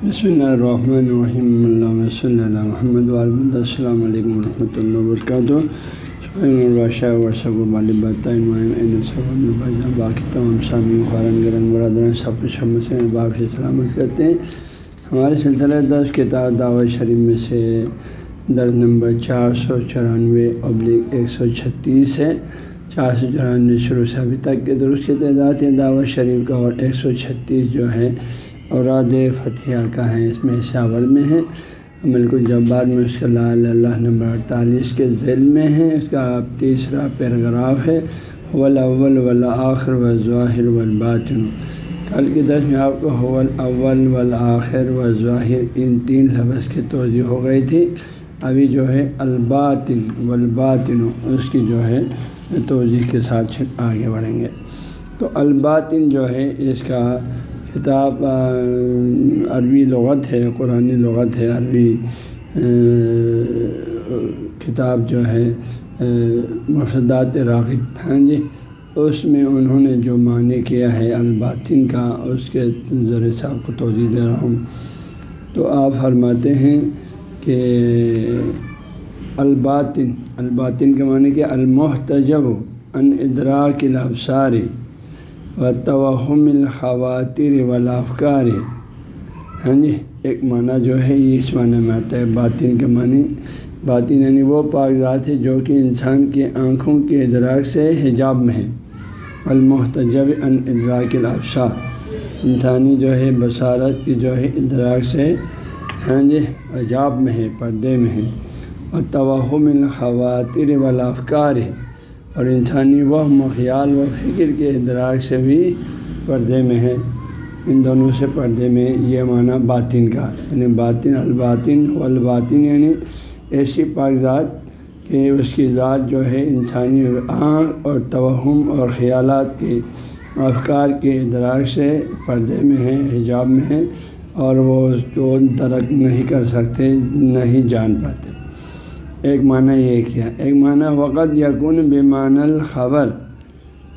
بسم اللہ الرحمن الرحیم اللہ صلی اللہ محمد والد السلام علیکم ورحمۃ اللہ وبرکاتہ باقی تمام سامعین خوران گرن برادران سب کچھ سے سلامت کرتے ہیں ہمارے سلسلہ دس کتاب دعوت شریف میں سے درد نمبر چار سو چورانوے ابلک ایک سو چھتیس ہے چار سو چورانوے شروع سے ابھی تک کے درست کی تعداد ہے دعوت شریف کا اور ایک سو چھتیس جو ہے اوراد فتح کا ہے، اس میں اول میں ہے۔ ملک الجبار میں اس کا لال اللہ نمبر اڑتالیس کے ذیل میں ہے، اس کا تیسرا پیراگراف ہے۔ اول اول والآخر و ظاہر والباطن۔ کل کے دس میں آپ کو حول اول والآخر و ظاہر ان تین لفظ کی توضیع ہو گئی تھی۔ ابھی جو ہے الباطن والباطن، اس کی جو ہے توضیح کے ساتھ آگے بڑھیں گے۔ تو الباطن جو ہے، اس کا کتاب عربی لغت ہے قرآن لغت ہے، عربی کتاب جو ہے مفدات راغب ہاں جی اس میں انہوں نے جو معنی کیا ہے الباطن کا، اس کے ذریعے سے آپ کو توجہ دے رہا ہوں۔ تو آپ فرماتے ہیں کہ الباطن الباطن کے معنی کہ المحتجب ان ادراک الابصاری و توہم الخواتر والافکار. ہاں جی ایک معنی جو ہے، یہ اس معنی میں آتا ہے، باطن کے معنی. باطن یعنی وہ کاغذات ہے جو کہ انسان کی آنکھوں کے ادراک سے حجاب میں ہے. المحتجب ان ادراک الافشار انسانی جو ہے، بصارت کی جو ہے، ادراک سے ہاں جی حجاب میں ہے، پردے میں ہے. اور توہم الخواتر والافکار. ہے اور انسانی وہ خیال و فکر کے ادراک سے بھی پردے میں ہے ان دونوں سے پردے میں یہ معنی باطن کا یعنی باطن، الباطن، والباطن یعنی ایسی کاغذات کہ اس کی ذات جو ہے انسانی آنکھ اور توہم اور خیالات کے افکار کے ادراک سے پردے میں ہیں، حجاب میں ہیں اور وہ اس کو درک نہیں کر سکتے، نہیں جان پاتے۔ ایک معنی یہ کیا ایک معنی وقت یقون بیمان الخبر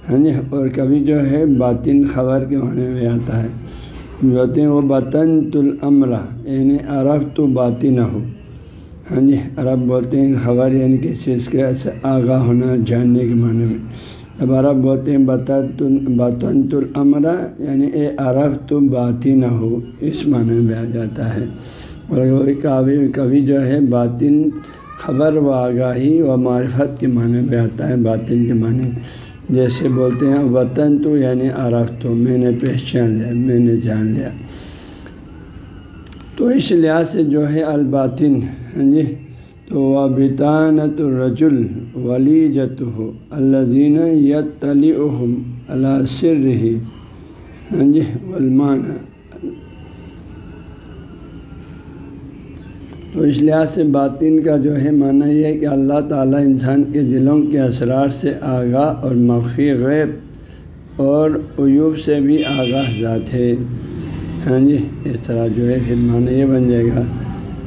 ہاں جی اور کبھی جو ہے باطن خبر کے معنی میں آتا ہے۔ ہیں، وہ باطن تلعمرہ یعنی عرب تو باطن ہو ہاں جی یعنی، عرب بولتے ہیں خبر یعنی کسی چیز کے ایسے آگاہ ہونا، جاننے کے معنی میں۔ جب عرب بولتے ہیں بطن باطن تلعمرہ یعنی اے عرب تو باطن ہو اس معنی میں آ جاتا ہے۔ اور کبھی کبھی جو ہے باطن خبر و آگاہی و معرفت کے معنی میں آتا ہے، باطن کے معنی جیسے بولتے ہیں، وطن تو یعنی عرف تو میں نے پہچان لیا، میں نے جان لیا۔ تو اس لحاظ سے جو ہے، الباطن ہاں جی تو وہ بطانت الرجل ولی جت ہو اللہ زین یت تلی اللہ سر رہی ہاں جی علمان تو اس لحاظ سے باطن کا جو ہے معنی یہ ہے کہ اللہ تعالیٰ انسان کے دلوں کے اثرار سے آگاہ اور مخفی غیب اور عیوب سے بھی آگاہ ذات ہے۔ ہاں جی اس طرح جو ہے پھر معنی یہ بن جائے گا۔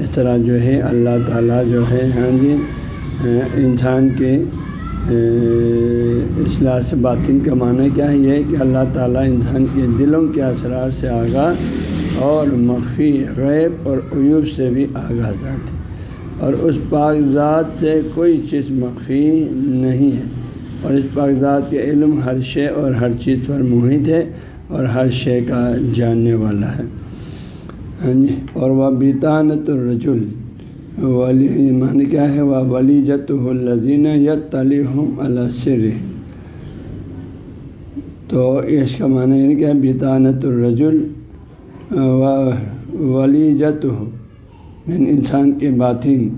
اس طرح جو ہے اللہ تعالیٰ جو ہے ہاں جی انسان کے اصلاح سے باطن کا معنی کیا ہے؟ یہ کہ اللہ تعالیٰ انسان کے دلوں کے اثرار سے آگاہ اور مخفی غیب اور عیوب سے بھی آگاہ ذات ہے۔ اور اس پاک ذات سے کوئی چیز مخفی نہیں ہے۔ اور اس پاک ذات کے علم ہر شے اور ہر چیز پر محیط ہے اور ہر شے کا جاننے والا ہے۔ ہاں جی اور وہ بیتانت الرجل۔ ولی معنی کیا ہے؟ وہ ولی جت الزین یت تلی ہم السر تو اس کا معنی یعنی کیا بیتانت الرجل ولی جت ہو انسان کے باطن۔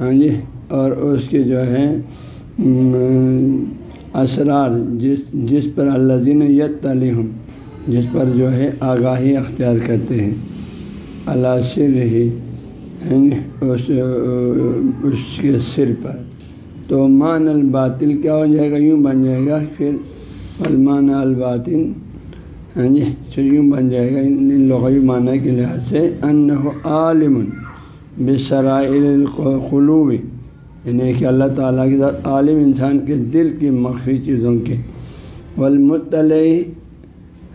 ہاں جی اور اس کے جو ہے اسرار، جس جس پر اللہ دین یت تعلیم جس پر جو ہے آگاہی اختیار کرتے ہیں۔ اللہ سر ہی ہاں جی، اس اس کے سر پر۔ تو مان الباطل کیا ہو جائے گا؟ یوں بن جائے گا، پھر المان الباطن ہاں جی پھر یوں بن جائے گا، ان لغوی معنی کے لحاظ سے ان عالم بسرائل القلوب یعنی کہ اللہ تعالیٰ کے ساتھ عالم انسان کے دل کی مخفی چیزوں کے۔ والمطلع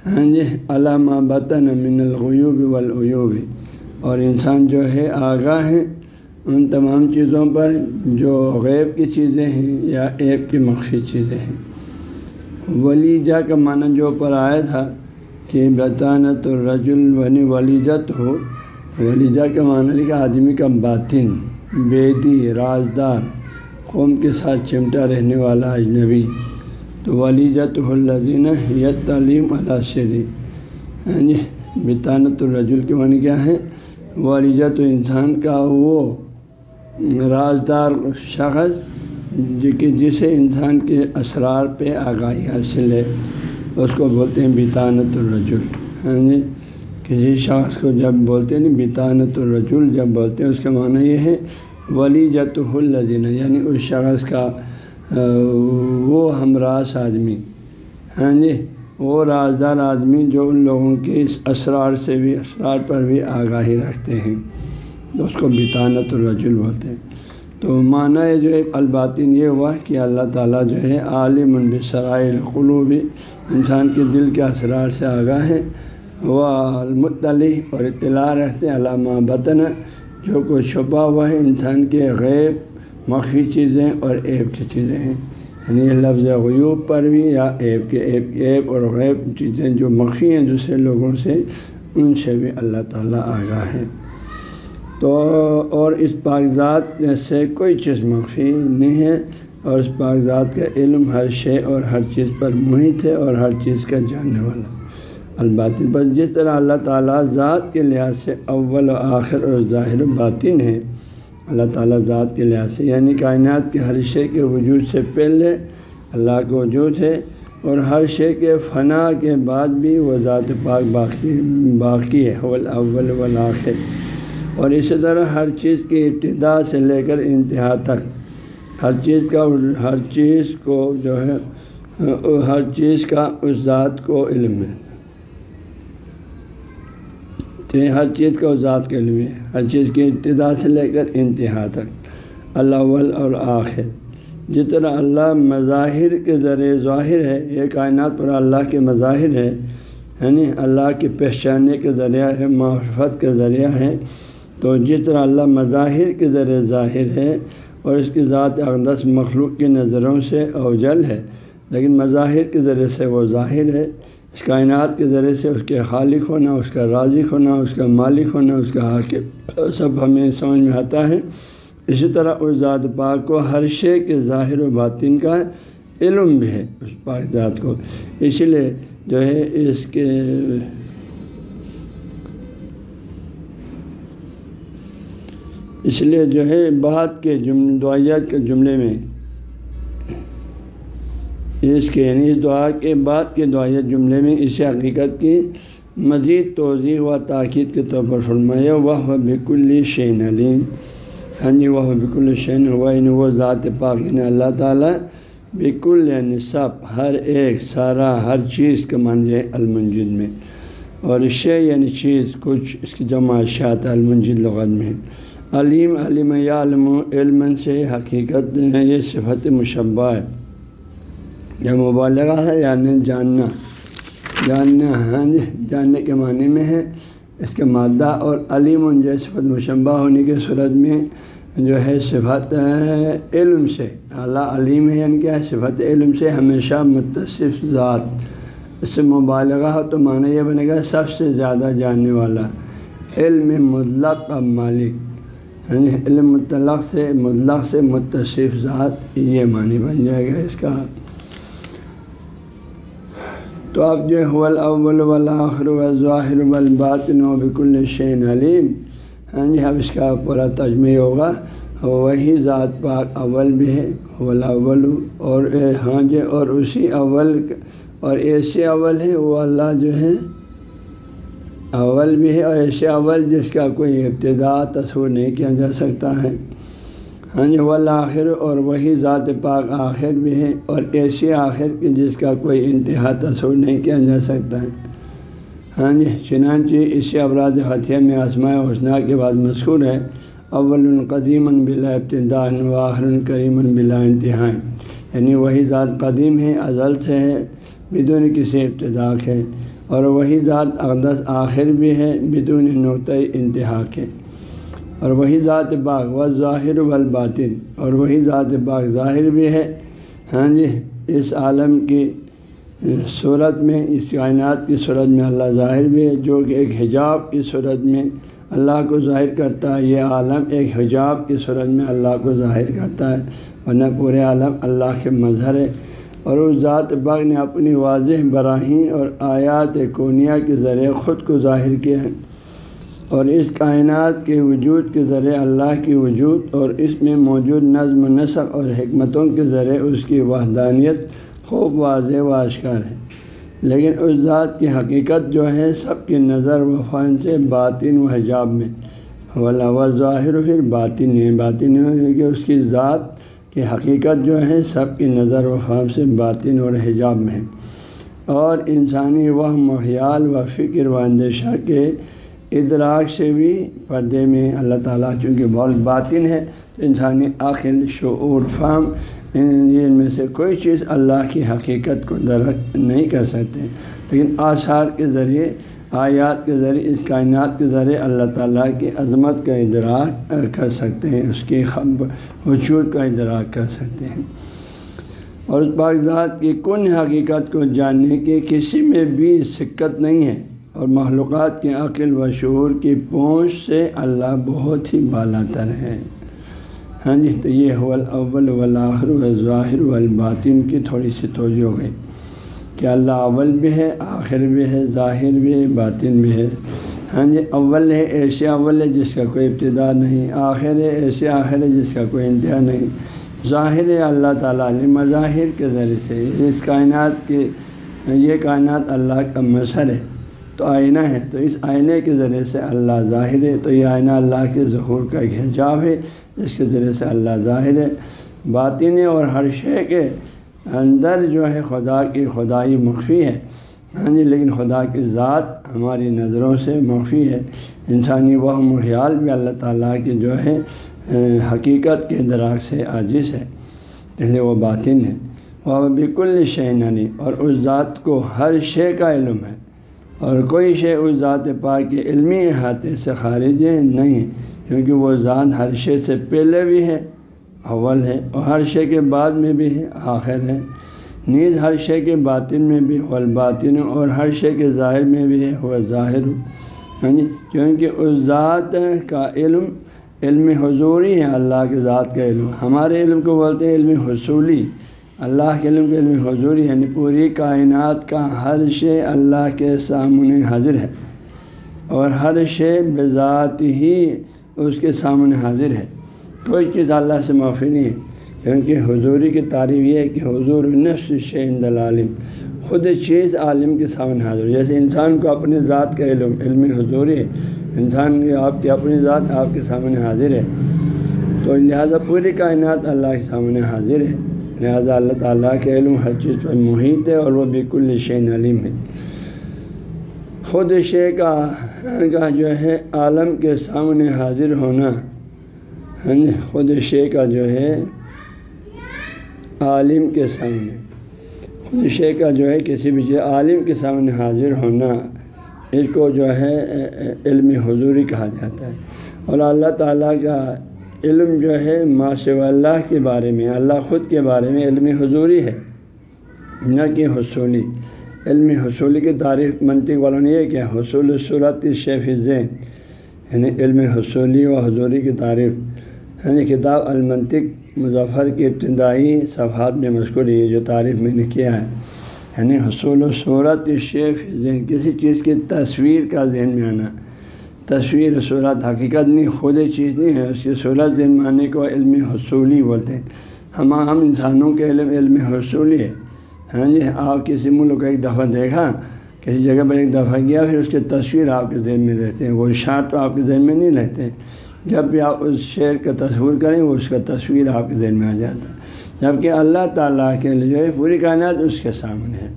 ہاں جی علامہ بطن من الغیوب والعیوب۔ اور انسان جو ہے، آگاہ ہیں ان تمام چیزوں پر جو غیب کی چیزیں ہیں یا ایپ کی مخفی چیزیں ہیں۔ ولیجہ کا معنی جو پر آیا تھا کہ بطانت الرجل ونی ولیجت ہو ولیجہ کا معنی لکھا آدمی کا باطن، بیدی، رازدار، قوم کے ساتھ چمٹا رہنے والا اجنبی۔ تو ولیجت الزین یت تعلیم علاشری یعنی ہاں جی بطانت الرجل کے معنی کیا ہے؟ ولیجت انسان کا وہ رازدار شخص کہ جسے انسان کے اسرار پہ آگاہی حاصل ہے۔ اس کو بولتے ہیں بیتانت الرجل۔ ہاں جی کسی شخص کو جب بولتے ہیں بیتانت الرجل، جب بولتے ہیں اس کا معنی یہ ہے ولی جت الدین یعنی اس شخص کا وہ ہمراس آدمی۔ ہاں جی وہ رازدار آدمی جو ان لوگوں کے اس اسرار سے بھی، اسرار پر بھی آگاہی رکھتے ہیں۔ تو اس کو بیتانت الرجل بولتے ہیں۔ تو معنی جو ہے الباطن یہ ہوا کہ اللہ تعالیٰ جو ہے عالم البصرائے القلوبی انسان کے دل کے اسرار سے آگاہ ہے وہ المطلع اور اطلاع رہتے علامہ بطن، جو کچھ چھپا ہوا ہے انسان کے غیب، مخفی چیزیں اور ایب کی چیزیں ہیں۔ یعنی لفظ غیوب پر بھی یا ایب کے ایب ایب اور غیب چیزیں جو مخفی ہیں دوسرے لوگوں سے، ان سے بھی اللہ تعالیٰ آگاہ ہے تو اور اس کاغذات سے کوئی چیز مخفی نہیں ہے اور اس کاغذات کا علم ہر شے اور ہر چیز پر محیط ہے اور ہر چیز کا جاننے والا۔ الباطن پر جس طرح اللہ تعالیٰ ذات کے لحاظ سے اول و آخر اور ظاہر و باطن ہے، اللہ تعالیٰ ذات کے لحاظ سے یعنی کائنات کے ہر شے کے وجود سے پہلے اللہ کا وجود ہے اور ہر شے کے فنا کے بعد بھی وہ ذات پاک باقی باقی ہے اول اول والآخر۔ اور اسی طرح ہر چیز کی ابتدا سے لے کر انتہا تک۔ ہر چیز کا ہر چیز کو جو ہے، ہر چیز کا اس ذات کو علم ہے۔ تو ہر چیز کا اس ذات کا علم ہے۔ ہر چیز کی ابتدا سے لے کر انتہا تک۔ اللہ ول اور آخر۔ جس طرح اللہ مظاہر کے ذریعے ظاہر ہے، یہ کائنات پر اللہ کے مظاہر ہے یعنی اللہ کے پہچاننے کے ذریعہ ہے، معرفت کے ذریعہ ہے۔ تو جس طرح اللہ مظاہر کے ذریعے ظاہر ہے اور اس کی ذات اقدس مخلوق کی نظروں سے اوجل ہے، لیکن مظاہر کے ذریعے سے وہ ظاہر ہے۔ اس کائنات کے ذریعے سے اس کے خالق ہونا، اس کا رازق ہونا، اس کا مالک ہونا، اس کا حاکم، سب ہمیں سمجھ میں آتا ہے۔ اسی طرح اس ذات پاک کو ہر شے کے ظاہر و باطن کا علم بھی ہے، اس پاک ذات کو۔ اسی لیے جو ہے اس کے اس لیے جو ہے بات کے جم دعائیات کے جملے میں اس کے یعنی اس دعا کے بعد کے دعائیت جملے میں اس حقیقت کی مزید توضیع و تاکید کے طور پر فرمایا وہ بک الشین علیم ہاں جی وہ بک الشین ہوا یعنی وہ ذات پاک یعنی اللہ تعالیٰ بالکل یعنی سب، ہر ایک، سارا، ہر چیز کا منظر المنجد میں۔ اور شے یعنی چیز، کچھ اس کی جمع شاعت المنجد لغت میں۔ علیم علم یا علم علم سے حقیقت یہ صفت مشبہ ہے۔ یہ مبالغہ ہے یعنی جاننا۔ جاننا ہاں جی جاننے کے معنی میں ہے، اس کے مادہ اور علیم جو صفت مشبہ ہونے کی صورت میں جو ہے صفت علم سے۔ اللہ علیم ہے یعنی کیا ہے؟ صفت علم سے ہمیشہ متصف ذات۔ اس سے مبالغہ ہو تو معنی یہ بنے گا سب سے زیادہ جاننے والا۔ علم مطلق مالک۔ یعنی علم مطلق سے مطلق سے متصف ذات یہ معنی بن جائے گا اس کا۔ تو اب جو حول اول ولاخر و ظاہر والباطن و بک الشین علیم۔ ہاں جی اب اس کا پورا تجمہ ہوگا۔ وہی ذات پاک اول بھی ہے اول اول اور ہاں جی اور اسی اول، اور ایسے اول ہے وہ اللہ جو ہے اول بھی ہے اور ایسے اول جس کا کوئی ابتدا تصور نہیں کیا جا سکتا ہے۔ ہاں جی والآخر اور وہی ذات پاک آخر بھی ہے اور ایسی آخر کی جس کا کوئی انتہا تصور نہیں کیا جا سکتا ہے۔ ہاں جی چنانچہ اسی ابراد فتح میں آسماء حسنہ کے بعد مذکور ہے۔ اول القدیم بلا ابتدا و آخر الکریم بلا انتہا۔ یعنی وہی ذات قدیم ہے، ازل سے ہے، بدون کسی ابتدا ہے اور وہی ذات اقدس آخر بھی ہے، بدون نقطۂ انتہا کے۔ اور وہی ذات باغ و ظاہر والباطن۔ اور وہی ذات باغ ظاہر بھی ہے۔ ہاں جی اس عالم کی صورت میں، اس کائنات کی صورت میں اللہ ظاہر بھی ہے، جو کہ ایک حجاب کی صورت میں اللہ کو ظاہر کرتا ہے۔ یہ عالم ایک حجاب کی صورت میں اللہ کو ظاہر کرتا ہے۔ ورنہ پورے عالم اللہ کے مظہر ہے۔ اور اس ذات باغ نے اپنی واضح براہین اور آیات کونیا کے ذریعے خود کو ظاہر کیا ہے اور اس کائنات کے وجود کے ذریعے اللہ کی وجود اور اس میں موجود نظم و نسق اور حکمتوں کے ذریعے اس کی وحدانیت خوب واضح و اشکار ہے۔ لیکن اس ذات کی حقیقت جو ہے سب کی نظر و فن سے باطن و حجاب میں ولا و ظاہر پھر باطن ہے باطن ہے کہ اس کی ذات کی حقیقت جو ہے سب کی نظر و فہم سے باطن اور حجاب میں ہے۔ اور انسانی وہ خیال و فکر و اندیشہ کے ادراک سے بھی پردے میں اللہ تعالیٰ چونکہ بہت باطن ہے، تو انسانی عقل، شعور، فہم ان میں سے کوئی چیز اللہ کی حقیقت کو درک نہیں کر سکتے۔ لیکن آثار کے ذریعے آیات کے ذریعے، اس کائنات کے ذریعے اللہ تعالیٰ کی عظمت کا ادراک کر سکتے ہیں، اس کی وجود کا ادراک کر سکتے ہیں۔ اور اس باغذات کی کن حقیقت کو جاننے کے کسی میں بھی سکت نہیں ہے۔ اور معلومات کے عقل و شعور کی پہنچ سے اللہ بہت ہی بالا تر ہے ہاں جی تو یہ اول والآخر و ظاہر والباطن کی تھوڑی سی توجہ ہو گئی۔ کہ اللہ اول بھی ہے، آخر بھی ہے، ظاہر بھی ہے، باطن بھی ہے۔ ہاں جی اول ہے، ایسے اول ہے جس کا کوئی ابتدا نہیں۔ آخر ہے، ایسے آخر ہے جس کا کوئی انتہا نہیں۔ ظاہر ہے، اللہ تعالیٰ نے مظاہر کے ذریعے سے اس کائنات کے، یہ کائنات اللہ کا مظہر ہے۔ تو آئینہ ہے۔ تو اس آئینے کے ذریعے سے اللہ ظاہر ہے۔ تو یہ آئینہ اللہ کے ظہور کا ایک حجاب ہے۔ جس کے ذریعے سے اللہ ظاہر ہے۔ باطن اور ہر شے کے اندر جو ہے خدا کی خدائی مخفی ہے۔ ہاں جی لیکن خدا کی ذات ہماری نظروں سے مخفی ہے۔ انسانی وہ خیال بھی اللہ تعالیٰ کی جو ہے حقیقت کے دراغ سے عاجز ہے۔ اس لیے وہ باطن ہے۔ وہ بالکل شعنی اور اس ذات کو ہر شے کا علم ہے۔ اور کوئی شے اس ذات پاک کے علمی احاطے سے خارج نہیں کیونکہ وہ ذات ہر شے سے پہلے بھی ہے۔ اول ہے اور ہر شے کے بعد میں بھی ہے آخر ہے نیز ہر شے کے باطن میں بھی، والباطن اور ہر شے کے ظاہر میں بھی ہے وہ ظاہر۔ یعنی ہاں جی کیونکہ اس ذات کا علم علم حضوری ہے، اللہ کے ذات کا علم۔ ہمارے علم کو بولتے ہیں علم حصولی۔ اللہ کے علم کے علم حضوری یعنی پوری کائنات کا ہر شے اللہ کے سامنے حاضر ہے۔ اور ہر شے بذات ہی اس کے سامنے حاضر ہے۔ کوئی چیز اللہ سے معافی نہیں ہے، کیونکہ حضوری کی تعریف یہ ہے کہ حضور نفس شعند العالم خود چیز عالم کے سامنے حاضر۔ جیسے انسان کو اپنی ذات کا علم علم حضوری ہے، انسان آپ کی اپنی ذات آپ کے سامنے حاضر ہے۔ تو لہٰذا پوری کائنات اللہ کے سامنے حاضر ہے۔ لہٰذا اللہ تعالیٰ کے علم ہر چیز پر محیط ہے اور وہ بالکل شعین علیم ہے۔ خود شے کا جو ہے عالم کے سامنے حاضر ہونا ہاں جی خود شے کا جو ہے، عالم کے سامنے۔ خود شے کا جو ہے، کسی بھی چیز، عالم کے سامنے حاضر ہونا، اس کو جو ہے، علم حضوری کہا جاتا ہے۔ اور اللہ تعالیٰ کا علم جو ہے ماشاء اللہ کے بارے میں، اللہ خود کے بارے میں علم حضوری ہے، نہ کہ حصولی۔ علم حصولی کی تعریف منطق والوں نے یہ کیا، حصول صورت شیف ذہن یعنی علم حصولی و حضوری کی تعریف۔ یعنی کتاب المنطق مظفر کی ابتدائی صفحات میں مذکور یہ جو تعریف میں نے کیا ہے۔ یعنی حصول و صورت شیف ذہن، کسی چیز کی تصویر کا ذہن میں آنا۔ تصویر صورت حقیقت نہیں، خود چیز نہیں ہے۔ اس کی صورت ذہن میں آنے کو علم حصولی بولتے ہیں۔ ہم ہم انسانوں کے علم علم حصولی ہے۔ ہاں جی آپ کسی ملک کو ایک دفعہ دیکھا، کسی جگہ پر ایک دفعہ گیا، پھر اس کی تصویر آپ کے ذہن میں رہتے ہیں۔ وہ اشار تو آپ کے ذہن میں نہیں رہتے۔ جب بھی آپ اس شعر کا تصور کریں وہ اس کا تصویر آپ کے ذہن میں آ جاتا ہے۔ جبکہ اللہ تعالیٰ کے لیے جو ہے پوری کائنات اس کے سامنے ہے۔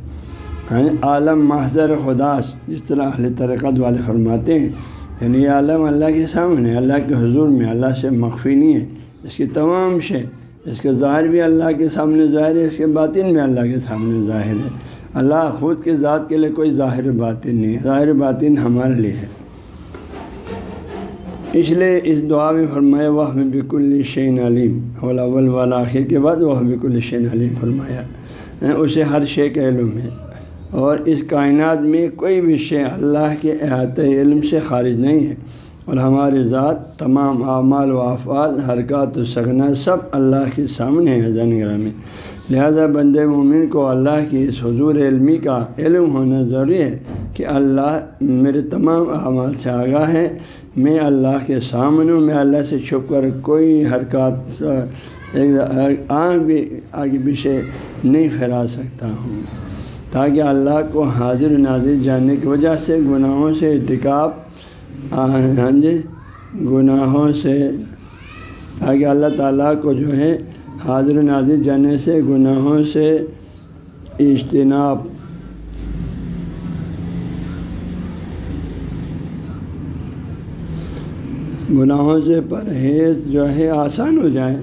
ہاں، عالم محضر خداس جس طرح اہل ترقت والے فرماتے ہیں یعنی یہ عالم اللہ کے سامنے اللہ کے حضور میں اللہ سے مخفی نہیں ہے۔ اس کی تمام شے، اس کے ظاہر بھی اللہ کے سامنے ظاہر ہے، اس کے باطن میں اللہ کے سامنے ظاہر ہے۔ اللہ خود کی ذات کے لیے کوئی ظاہر باطن نہیں ہے، ظاہر باطن ہمارے لیے ہے۔ اس لیے اس دعا میں فرمایا وہ بک الشین علیم اول والا آخر کے بعد وہ بک الشین علیم فرمایا۔ ہاں، اسے ہر شے کا علم ہے۔ اور اس کائنات میں کوئی بھی شے اللہ کے احاطۂ علم سے خارج نہیں ہے۔ اور ہماری ذات، تمام اعمال و افعال، حرکات و سگنا سب اللہ کے سامنے ہے زین میں۔ لہذا بند مومن کو اللہ کی اس حضور علمی کا علم ہونا ضروری ہے کہ اللہ میرے تمام اعمال سے آگاہ ہے میں اللہ کے سامنے ہوں، میں اللہ سے چھپ کر کوئی حرکات آنکھ بھی آگے پیچھے نہیں پھیلا سکتا ہوں۔ تاکہ اللہ کو حاضر و ناظر جاننے کی وجہ سے، گناہوں سے ارتکاب ہاں جی گناہوں سے، تاکہ اللہ تعالیٰ کو جو ہے حاضر و ناظر جانے سے، گناہوں سے اجتناب گناہوں سے پرہیز جو ہے آسان ہو جائے۔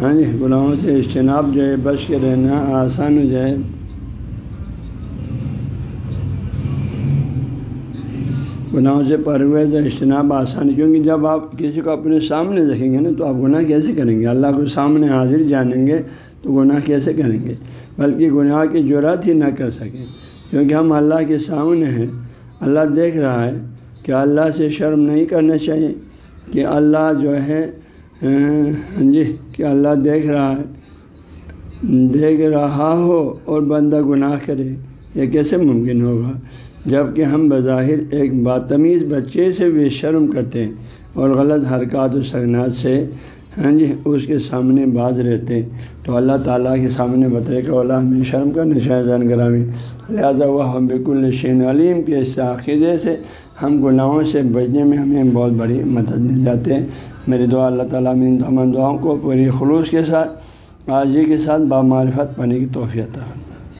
ہاں جی گناہوں سے اجتناب جو ہے، بچ کے رہنا آسان ہو جائے۔ گناہوں سے پرہیز اجتناب آسان کیونکہ جب آپ کسی کو اپنے سامنے دیکھیں گے نا، تو آپ گناہ کیسے کریں گے؟ اللہ کو سامنے حاضر جانیں گے تو گناہ کیسے کریں گے؟ بلکہ گناہ کی جرات ہی نہ کر سکیں۔ کیونکہ ہم اللہ کے سامنے ہیں۔ اللہ دیکھ رہا ہے کہ اللہ سے شرم نہیں کرنا چاہیے۔ کہ اللہ جو ہے ہاں جی کہ اللہ دیکھ رہا ہے، دیکھ رہا ہو اور بندہ گناہ کرے، یہ کیسے ممکن ہوگا؟ جبکہ ہم بظاہر ایک باتمیز بچے سے بھی شرم کرتے ہیں اور غلط حرکات و سگنات سے ہاں جی اس کے سامنے باز رہتے تو اللہ تعالیٰ کے سامنے بطرے کا اللہ ہمیں شرم کا چاہے زین گرامی لہٰذا وہ ہم بالکل نشین علیم کے اس عقیدے سے ہم گناہوں سے بچنے میں ہمیں بہت بڑی مدد مل جاتے ہیں میری دعا، اللہ تعالیٰ میں ان تمام دعاؤں کو پوری خلوص کے ساتھ آجی کے ساتھ، بامعرفت پانے کی توفیع تھا